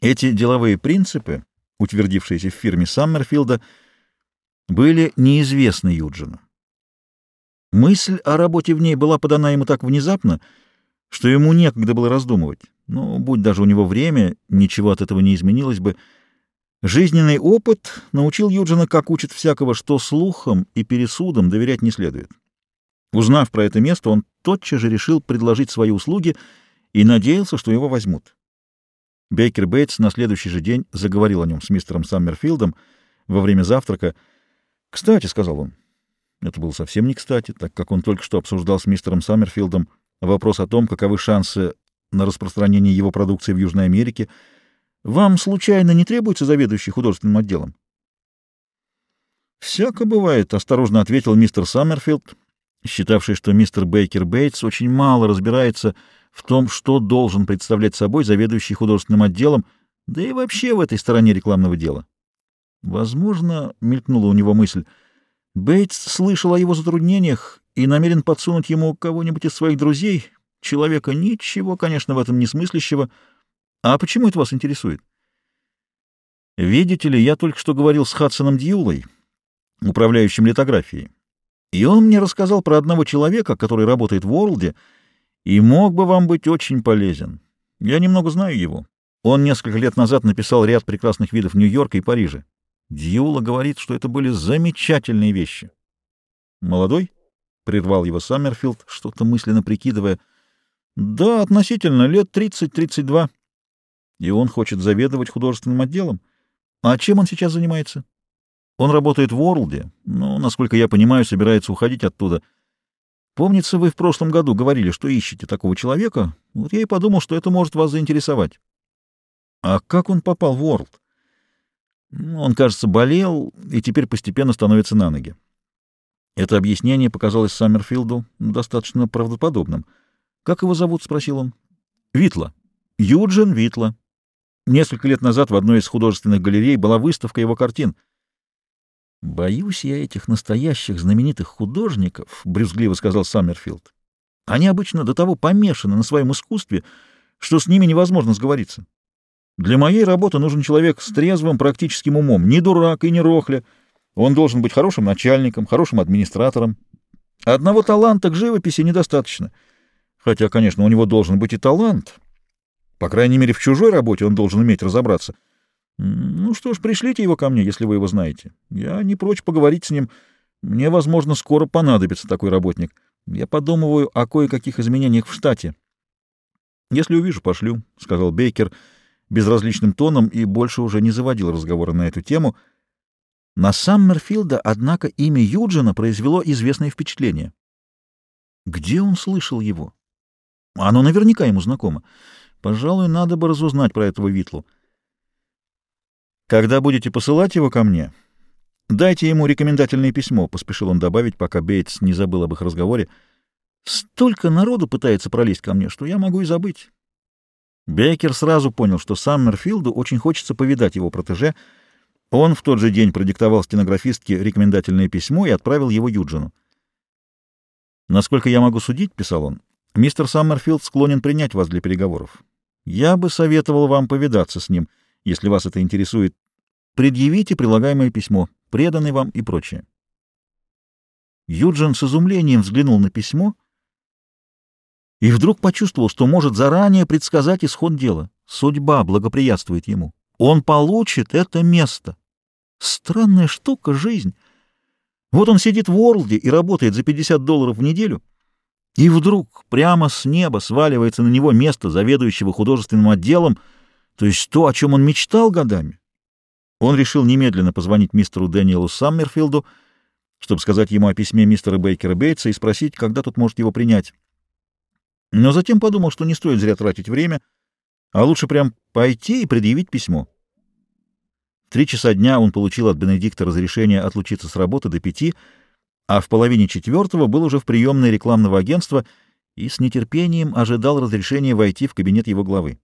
Эти деловые принципы, утвердившиеся в фирме Саммерфилда, были неизвестны Юджину. Мысль о работе в ней была подана ему так внезапно, что ему некогда было раздумывать. Но, будь даже у него время, ничего от этого не изменилось бы. Жизненный опыт научил Юджина, как учат всякого, что слухам и пересудам доверять не следует. Узнав про это место, он тотчас же решил предложить свои услуги и надеялся, что его возьмут. Бейкер Бейтс на следующий же день заговорил о нем с мистером Саммерфилдом во время завтрака. «Кстати», — сказал он, — это было совсем не кстати, так как он только что обсуждал с мистером Саммерфилдом вопрос о том, каковы шансы на распространение его продукции в Южной Америке. «Вам, случайно, не требуется заведующий художественным отделом?» «Всяко бывает», — осторожно ответил мистер Саммерфилд, считавший, что мистер Бейкер Бейтс очень мало разбирается в том, что должен представлять собой заведующий художественным отделом, да и вообще в этой стороне рекламного дела. Возможно, мелькнула у него мысль, Бейтс слышал о его затруднениях и намерен подсунуть ему кого-нибудь из своих друзей, человека ничего, конечно, в этом не смыслящего. А почему это вас интересует? Видите ли, я только что говорил с Хадсоном Дьюлой, управляющим литографией, и он мне рассказал про одного человека, который работает в Уорлде, и мог бы вам быть очень полезен. Я немного знаю его. Он несколько лет назад написал ряд прекрасных видов Нью-Йорка и Парижа. Дьюла говорит, что это были замечательные вещи. «Молодой?» — прервал его Саммерфилд, что-то мысленно прикидывая. «Да, относительно, лет тридцать-тридцать два. И он хочет заведовать художественным отделом. А чем он сейчас занимается?» «Он работает в Уорлде, но, насколько я понимаю, собирается уходить оттуда». Помнится, вы в прошлом году говорили, что ищете такого человека. Вот я и подумал, что это может вас заинтересовать. А как он попал в Уорлд? Он, кажется, болел и теперь постепенно становится на ноги. Это объяснение показалось Саммерфилду достаточно правдоподобным. «Как его зовут?» — спросил он. «Витла. Юджин Витла. Несколько лет назад в одной из художественных галерей была выставка его картин — «Боюсь я этих настоящих знаменитых художников», — брюзгливо сказал Саммерфилд. «Они обычно до того помешаны на своем искусстве, что с ними невозможно сговориться. Для моей работы нужен человек с трезвым практическим умом, не дурак и не рохля. Он должен быть хорошим начальником, хорошим администратором. Одного таланта к живописи недостаточно. Хотя, конечно, у него должен быть и талант. По крайней мере, в чужой работе он должен уметь разобраться». Ну что ж, пришлите его ко мне, если вы его знаете. Я не прочь поговорить с ним. Мне, возможно, скоро понадобится такой работник. Я подумываю о кое-каких изменениях в штате. Если увижу, пошлю, — сказал Бейкер безразличным тоном и больше уже не заводил разговора на эту тему. На Саммерфилда, однако, имя Юджина произвело известное впечатление. Где он слышал его? Оно наверняка ему знакомо. Пожалуй, надо бы разузнать про этого Витлу. Когда будете посылать его ко мне, дайте ему рекомендательное письмо, — поспешил он добавить, пока Бейтс не забыл об их разговоре. Столько народу пытается пролезть ко мне, что я могу и забыть. Бейкер сразу понял, что Саммерфилду очень хочется повидать его протеже. Он в тот же день продиктовал стенографистке рекомендательное письмо и отправил его Юджину. «Насколько я могу судить, — писал он, — мистер Саммерфилд склонен принять вас для переговоров. Я бы советовал вам повидаться с ним — если вас это интересует, предъявите прилагаемое письмо, преданное вам и прочее. Юджин с изумлением взглянул на письмо и вдруг почувствовал, что может заранее предсказать исход дела. Судьба благоприятствует ему. Он получит это место. Странная штука — жизнь. Вот он сидит в Уорлде и работает за 50 долларов в неделю, и вдруг прямо с неба сваливается на него место заведующего художественным отделом — то есть то, о чем он мечтал годами. Он решил немедленно позвонить мистеру Дэниелу Саммерфилду, чтобы сказать ему о письме мистера Бейкера Бейтса и спросить, когда тот может его принять. Но затем подумал, что не стоит зря тратить время, а лучше прям пойти и предъявить письмо. В три часа дня он получил от Бенедикта разрешение отлучиться с работы до пяти, а в половине четвертого был уже в приемной рекламного агентства и с нетерпением ожидал разрешения войти в кабинет его главы.